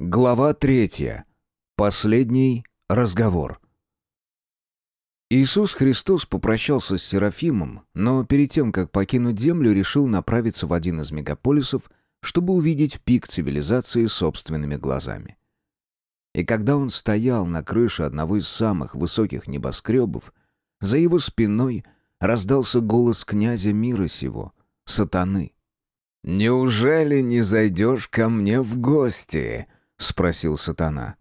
Глава третья. Последний разговор. Иисус Христос попрощался с Серафимом, но перед тем, как покинуть землю, решил направиться в один из мегаполисов, чтобы увидеть пик цивилизации собственными глазами. И когда он стоял на крыше одного из самых высоких небоскребов, за его спиной раздался голос князя мира сего, сатаны. «Неужели не зайдешь ко мне в гости?» — спросил сатана.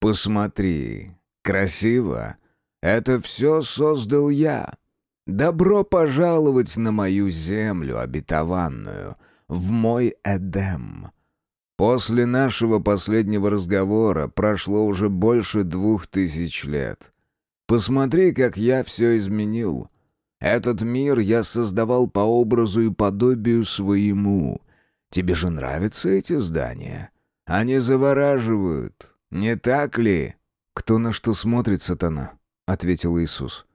«Посмотри, красиво. Это все создал я. Добро пожаловать на мою землю обетованную, в мой Эдем. После нашего последнего разговора прошло уже больше двух тысяч лет. Посмотри, как я все изменил. Этот мир я создавал по образу и подобию своему. Тебе же нравятся эти здания? Они завораживают, не так ли?» «Кто на что смотрит, сатана?» — ответил Иисус.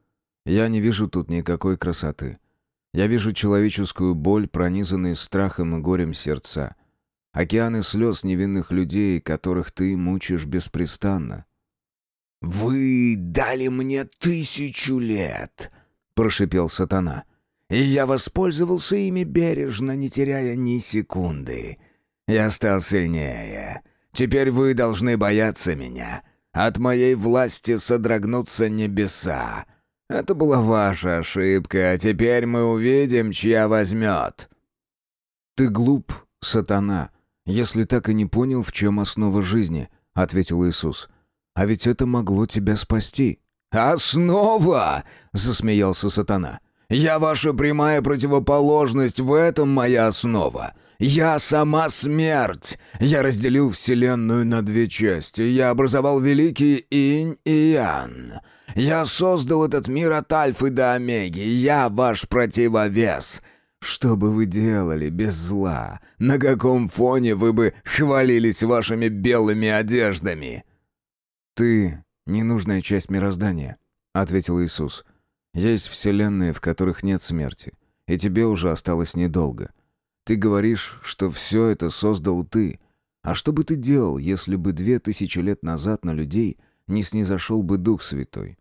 «Я не вижу тут никакой красоты. Я вижу человеческую боль, пронизанные страхом и горем сердца. Океаны слез невинных людей, которых ты мучишь беспрестанно». «Вы дали мне тысячу лет!» прошипел сатана. «И я воспользовался ими бережно, не теряя ни секунды. Я стал сильнее. Теперь вы должны бояться меня. От моей власти содрогнутся небеса. Это была ваша ошибка, а теперь мы увидим, чья возьмет». «Ты глуп, сатана, если так и не понял, в чем основа жизни», — ответил Иисус. «А ведь это могло тебя спасти». «Основа!» — засмеялся сатана. «Я ваша прямая противоположность, в этом моя основа. Я сама смерть. Я разделил Вселенную на две части. Я образовал великий Инь и Ян. Я создал этот мир от Альфы до Омеги. Я ваш противовес». Что бы вы делали без зла? На каком фоне вы бы хвалились вашими белыми одеждами?» «Ты ненужная часть мироздания», — ответил Иисус. «Есть вселенные, в которых нет смерти, и тебе уже осталось недолго. Ты говоришь, что все это создал ты. А что бы ты делал, если бы две тысячи лет назад на людей не снизошел бы Дух Святой?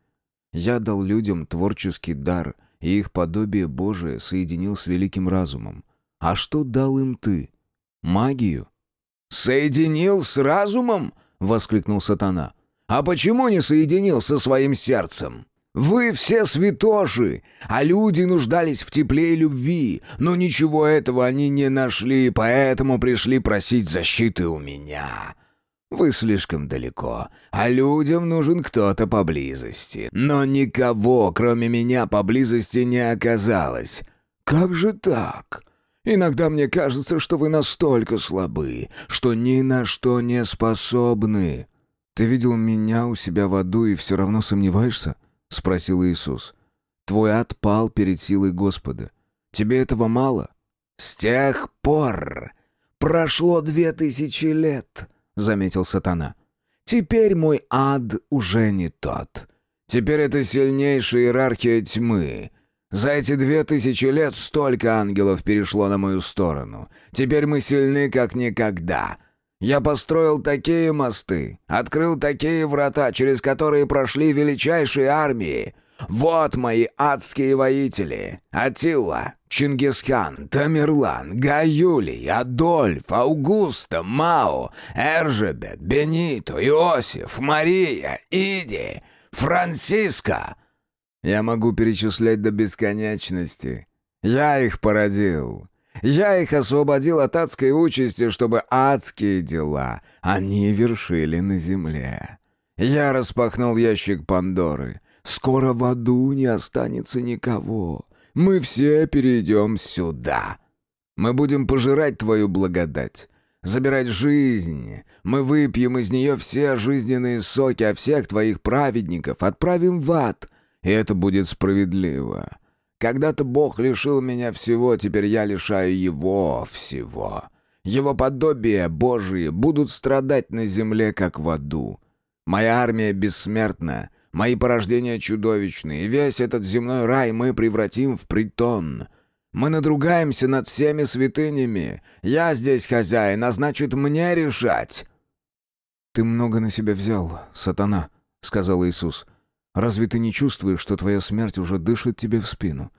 Я дал людям творческий дар, и их подобие Божие соединил с великим разумом. А что дал им ты? Магию?» «Соединил с разумом?» — воскликнул сатана. А почему не соединил со своим сердцем? Вы все святоши, а люди нуждались в тепле и любви, но ничего этого они не нашли, поэтому пришли просить защиты у меня. Вы слишком далеко, а людям нужен кто-то поблизости. Но никого, кроме меня, поблизости не оказалось. Как же так? Иногда мне кажется, что вы настолько слабы, что ни на что не способны. «Ты видел меня у себя в аду и все равно сомневаешься?» — спросил Иисус. «Твой ад пал перед силой Господа. Тебе этого мало?» «С тех пор прошло две тысячи лет», — заметил сатана. «Теперь мой ад уже не тот. Теперь это сильнейшая иерархия тьмы. За эти две тысячи лет столько ангелов перешло на мою сторону. Теперь мы сильны как никогда. Я построил такие мосты, открыл такие врата, через которые прошли величайшие армии. Вот мои адские воители. Атилла, Чингисхан, Тамерлан, Гаюлий, Адольф, Аугуста, Мао, Эржебет, Бенито, Иосиф, Мария, Иди, Франциско. Я могу перечислять до бесконечности. Я их породил. Я их освободил от адской участи, чтобы адские дела они вершили на земле. Я распахнул ящик Пандоры. Скоро в аду не останется никого. Мы все перейдем сюда. Мы будем пожирать твою благодать, забирать жизнь. Мы выпьем из нее все жизненные соки, а всех твоих праведников отправим в ад. И это будет справедливо. Когда-то Бог лишил меня всего, теперь я лишаю Его всего. Его подобия Божии будут страдать на земле, как в аду. Моя армия бессмертна, мои порождения чудовищны, и весь этот земной рай мы превратим в притон. Мы надругаемся над всеми святынями. Я здесь хозяин, а значит, мне решать». «Ты много на себя взял, сатана», — сказал Иисус. «Разве ты не чувствуешь, что твоя смерть уже дышит тебе в спину?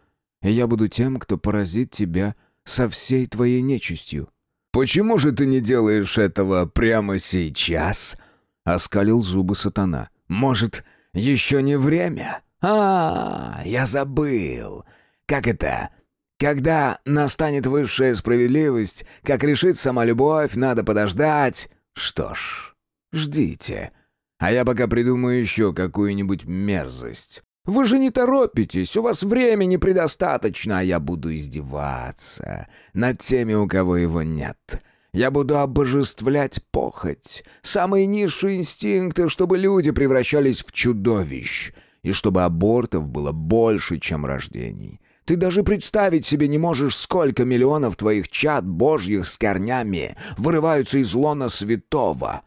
И я буду тем, кто поразит тебя со всей твоей нечистью». «Почему же ты не делаешь этого прямо сейчас?» — оскалил зубы сатана. «Может, еще не время?» «А, я забыл. Как это? Когда настанет высшая справедливость, как решит сама любовь, надо подождать. Что ж, ждите. А я пока придумаю еще какую-нибудь мерзость. Вы же не торопитесь, у вас времени предостаточно, а я буду издеваться над теми, у кого его нет. Я буду обожествлять похоть, самые низшие инстинкты, чтобы люди превращались в чудовищ, и чтобы абортов было больше, чем рождений. Ты даже представить себе не можешь, сколько миллионов твоих чад божьих с корнями вырываются из лона святого.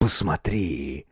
Посмотри.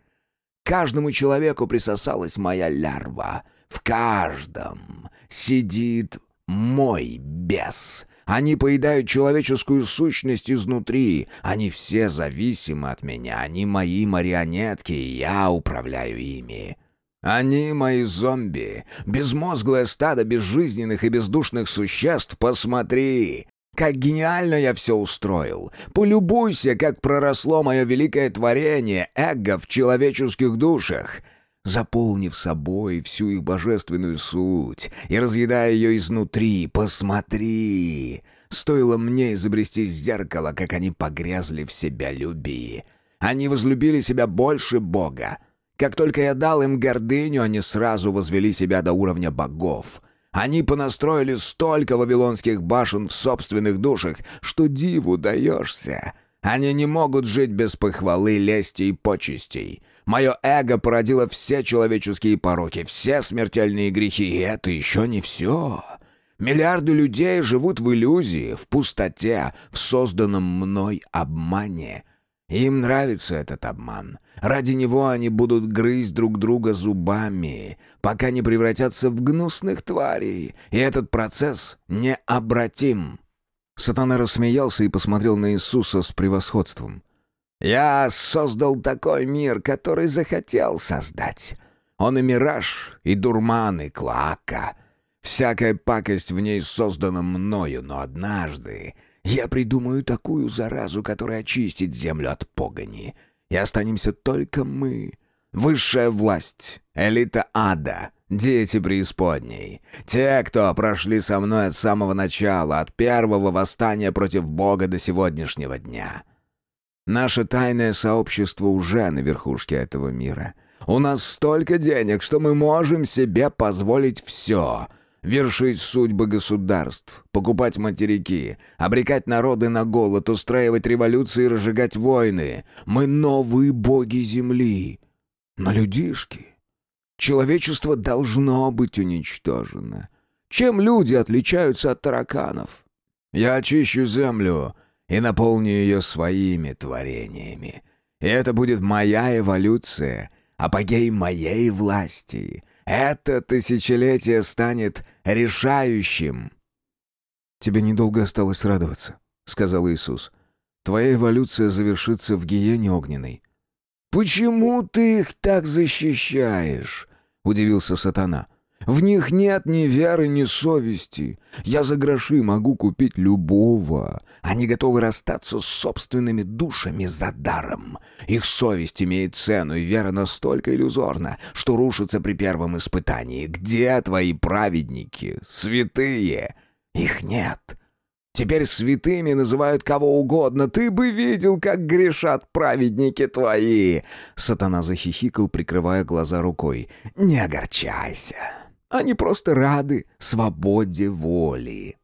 Каждому человеку присосалась моя лярва. В каждом сидит мой бес. Они поедают человеческую сущность изнутри. Они все зависимы от меня. Они мои марионетки, и я управляю ими. Они мои зомби, безмозглое стадо безжизненных и бездушных существ. Посмотри, как гениально я все устроил. Полюбуйся, как проросло мое великое творение, эго в человеческих душах. Заполнив собой всю их божественную суть и разъедая ее изнутри, посмотри. Стоило мне изобрести зеркало, как они погрязли в себя люби. Они возлюбили себя больше Бога. Как только я дал им гордыню, они сразу возвели себя до уровня богов. Они понастроили столько вавилонских башен в собственных душах, что диву даешься. Они не могут жить без похвалы, лести и почестей. Мое эго породило все человеческие пороки, все смертельные грехи, и это еще не все. Миллиарды людей живут в иллюзии, в пустоте, в созданном мной обмане. Им нравится этот обман. Ради него они будут грызть друг друга зубами, пока не превратятся в гнусных тварей, и этот процесс необратим». Сатана рассмеялся и посмотрел на Иисуса с превосходством. «Я создал такой мир, который захотел создать. Он и мираж, и дурман, и клака. Всякая пакость в ней создана мною, но однажды я придумаю такую заразу, которая очистит землю от погони» и останемся только мы. Высшая власть, элита ада, дети преисподней. Те, кто прошли со мной от самого начала, от первого восстания против Бога до сегодняшнего дня. Наше тайное сообщество уже на верхушке этого мира. У нас столько денег, что мы можем себе позволить все — вершить судьбы государств, покупать материки, обрекать народы на голод, устраивать революции и разжигать войны. Мы новые боги Земли. Но людишки... Человечество должно быть уничтожено. Чем люди отличаются от тараканов? Я очищу землю и наполню ее своими творениями. И это будет моя эволюция, апогей моей власти — это тысячелетие станет решающим». «Тебе недолго осталось радоваться», — сказал Иисус. «Твоя эволюция завершится в гиене огненной». «Почему ты их так защищаешь?» — удивился сатана. В них нет ни веры, ни совести. Я за гроши могу купить любого. Они готовы расстаться с собственными душами за даром. Их совесть имеет цену, и вера настолько иллюзорна, что рушится при первом испытании. Где твои праведники, святые? Их нет. Теперь святыми называют кого угодно. Ты бы видел, как грешат праведники твои!» Сатана захихикал, прикрывая глаза рукой. «Не огорчайся. Они просто рады свободе воли.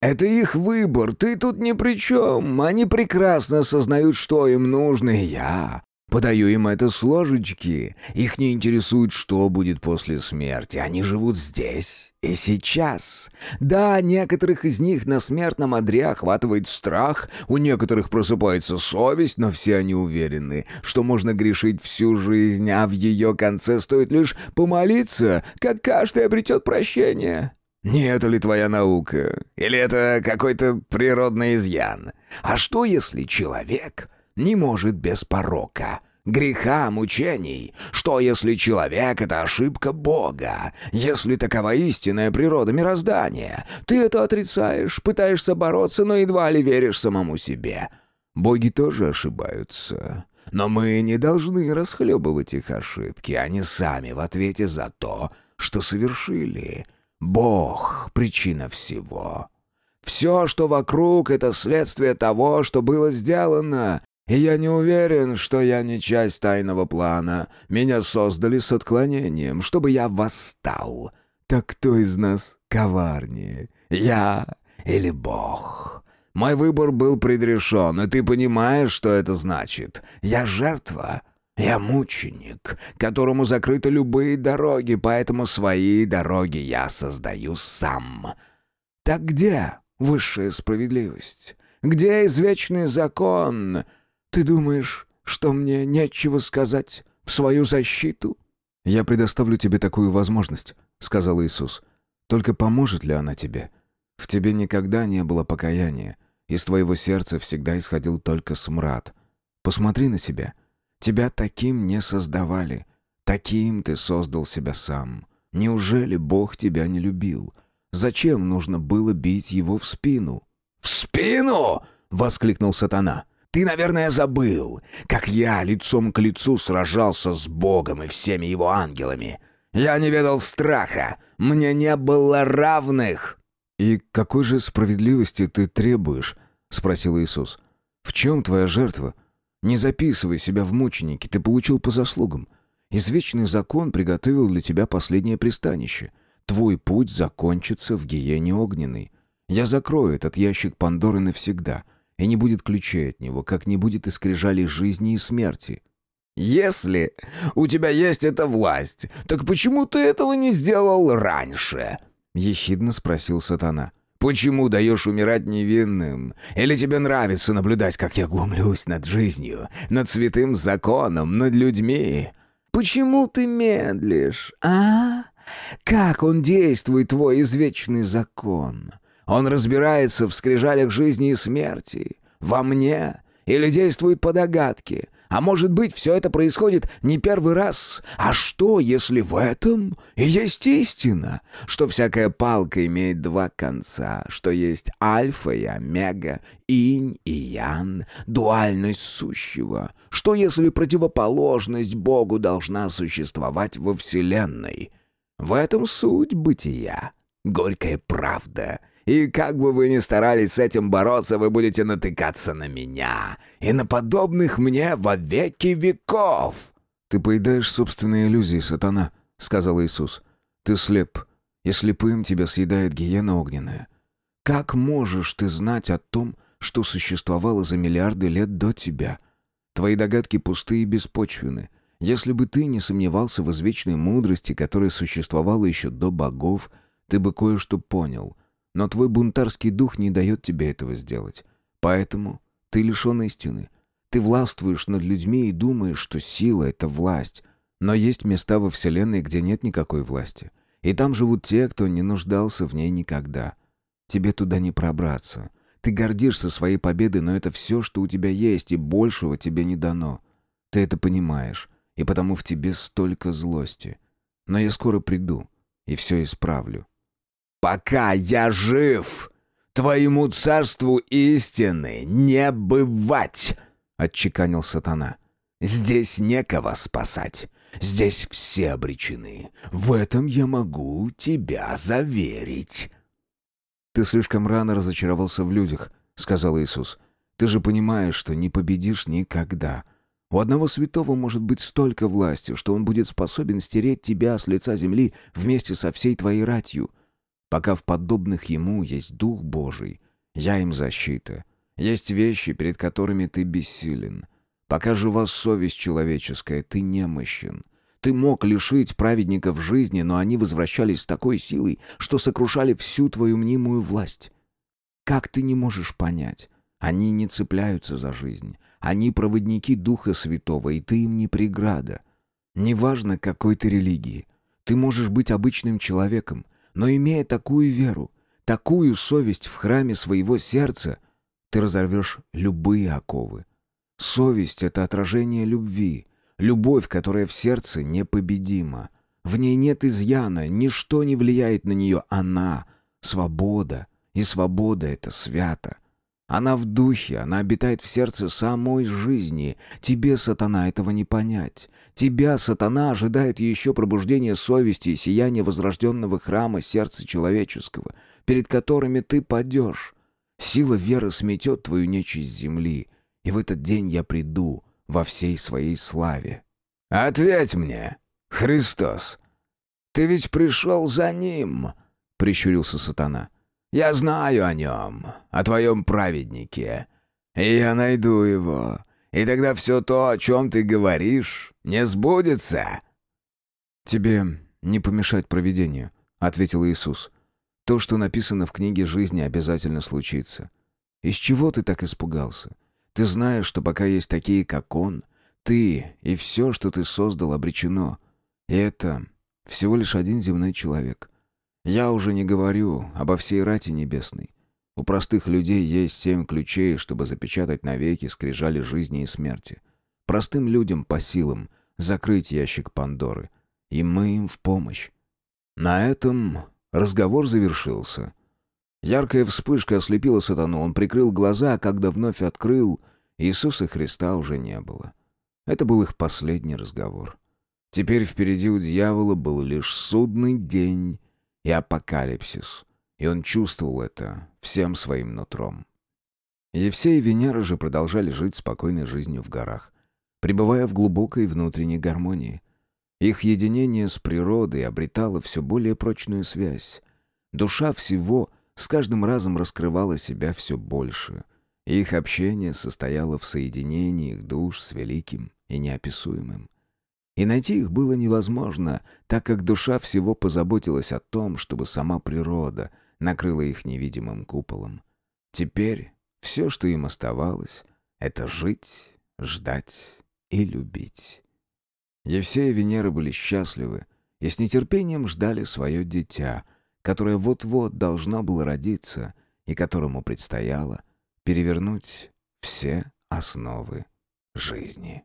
Это их выбор, ты тут ни при чем. Они прекрасно осознают, что им нужно, и я подаю им это с ложечки. Их не интересует, что будет после смерти. Они живут здесь и сейчас. Да, некоторых из них на смертном одре охватывает страх, у некоторых просыпается совесть, но все они уверены, что можно грешить всю жизнь, а в ее конце стоит лишь помолиться, как каждый обретет прощение. Не это ли твоя наука? Или это какой-то природный изъян? А что, если человек не может без порока греха, мучений? Что, если человек — это ошибка Бога? Если такова истинная природа мироздания? Ты это отрицаешь, пытаешься бороться, но едва ли веришь самому себе. Боги тоже ошибаются. Но мы не должны расхлебывать их ошибки, они сами в ответе за то, что совершили. Бог — причина всего. Все, что вокруг, — это следствие того, что было сделано. И я не уверен, что я не часть тайного плана. Меня создали с отклонением, чтобы я восстал. Так кто из нас коварнее, я или Бог?» Мой выбор был предрешен, и ты понимаешь, что это значит. Я жертва, я мученик, которому закрыты любые дороги, поэтому свои дороги я создаю сам. Так где высшая справедливость? Где извечный закон? Ты думаешь, что мне нечего сказать в свою защиту?» «Я предоставлю тебе такую возможность», — сказал Иисус. «Только поможет ли она тебе? В тебе никогда не было покаяния. Из твоего сердца всегда исходил только смрад. Посмотри на себя. Тебя таким не создавали. Таким ты создал себя сам. Неужели Бог тебя не любил? Зачем нужно было бить его в спину?» «В спину!» — воскликнул сатана. «Ты, наверное, забыл, как я лицом к лицу сражался с Богом и всеми его ангелами. Я не ведал страха, мне не было равных». «И какой же справедливости ты требуешь?» — спросил Иисус. «В чем твоя жертва? Не записывай себя в мученики, ты получил по заслугам. Извечный закон приготовил для тебя последнее пристанище. Твой путь закончится в гиене огненной. Я закрою этот ящик Пандоры навсегда, и не будет ключей от него, как не будет и скрижалей жизни и смерти». «Если у тебя есть эта власть, так почему ты этого не сделал раньше?» — ехидно спросил сатана. «Почему даешь умирать невинным? Или тебе нравится наблюдать, как я глумлюсь над жизнью, над святым законом, над людьми? Почему ты медлишь, а? Как он действует, твой извечный закон? Он разбирается в скрижалях жизни и смерти, во мне, или действует по догадке, а может быть, все это происходит не первый раз. А что, если в этом и есть истина? Что всякая палка имеет два конца, что есть альфа и омега, инь и ян, дуальность сущего. Что, если противоположность Богу должна существовать во Вселенной? В этом суть бытия, горькая правда — и как бы вы ни старались с этим бороться, вы будете натыкаться на меня и на подобных мне во веки веков». «Ты поедаешь собственные иллюзии, сатана», — сказал Иисус. «Ты слеп, и слепым тебя съедает гиена огненная. Как можешь ты знать о том, что существовало за миллиарды лет до тебя? Твои догадки пустые и беспочвены. Если бы ты не сомневался в извечной мудрости, которая существовала еще до богов, ты бы кое-что понял — но твой бунтарский дух не дает тебе этого сделать. Поэтому ты лишен истины. Ты властвуешь над людьми и думаешь, что сила — это власть. Но есть места во Вселенной, где нет никакой власти. И там живут те, кто не нуждался в ней никогда. Тебе туда не пробраться. Ты гордишься своей победой, но это все, что у тебя есть, и большего тебе не дано. Ты это понимаешь, и потому в тебе столько злости. Но я скоро приду и все исправлю пока я жив, твоему царству истины не бывать!» — отчеканил сатана. «Здесь некого спасать. Здесь все обречены. В этом я могу тебя заверить». «Ты слишком рано разочаровался в людях», — сказал Иисус. «Ты же понимаешь, что не победишь никогда. У одного святого может быть столько власти, что он будет способен стереть тебя с лица земли вместе со всей твоей ратью. Пока в подобных ему есть Дух Божий, я им защита. Есть вещи, перед которыми ты бессилен. Пока жива совесть человеческая, ты немощен. Ты мог лишить праведников жизни, но они возвращались с такой силой, что сокрушали всю твою мнимую власть. Как ты не можешь понять? Они не цепляются за жизнь. Они проводники Духа Святого, и ты им не преграда. Неважно, какой ты религии. Ты можешь быть обычным человеком, но имея такую веру, такую совесть в храме своего сердца, ты разорвешь любые оковы. Совесть — это отражение любви, Любовь, которая в сердце непобедима. В ней нет изъяна, ничто не влияет на нее. Она — свобода, и свобода — это свято. Она в духе, она обитает в сердце самой жизни. Тебе, сатана, этого не понять. Тебя, сатана, ожидает еще пробуждение совести и сияние возрожденного храма сердца человеческого, перед которыми ты падешь. Сила веры сметет твою нечисть земли, и в этот день я приду во всей своей славе. «Ответь мне, Христос! Ты ведь пришел за ним!» — прищурился сатана. Я знаю о нем, о твоем праведнике. И я найду его. И тогда все то, о чем ты говоришь, не сбудется». «Тебе не помешать провидению», — ответил Иисус. «То, что написано в книге жизни, обязательно случится. Из чего ты так испугался? Ты знаешь, что пока есть такие, как Он, ты и все, что ты создал, обречено. И это всего лишь один земной человек. Я уже не говорю обо всей рати небесной. У простых людей есть семь ключей, чтобы запечатать навеки скрижали жизни и смерти. Простым людям по силам закрыть ящик Пандоры. И мы им в помощь. На этом разговор завершился. Яркая вспышка ослепила сатану. Он прикрыл глаза, а когда вновь открыл, Иисуса Христа уже не было. Это был их последний разговор. Теперь впереди у дьявола был лишь судный день и апокалипсис, и он чувствовал это всем своим нутром. Евсей и Венера же продолжали жить спокойной жизнью в горах, пребывая в глубокой внутренней гармонии. Их единение с природой обретало все более прочную связь. Душа всего с каждым разом раскрывала себя все больше. Их общение состояло в соединении их душ с великим и неописуемым. И найти их было невозможно, так как душа всего позаботилась о том, чтобы сама природа накрыла их невидимым куполом. Теперь все, что им оставалось, это жить, ждать и любить. Евсей и Венера были счастливы и с нетерпением ждали свое дитя, которое вот-вот должно было родиться и которому предстояло перевернуть все основы жизни.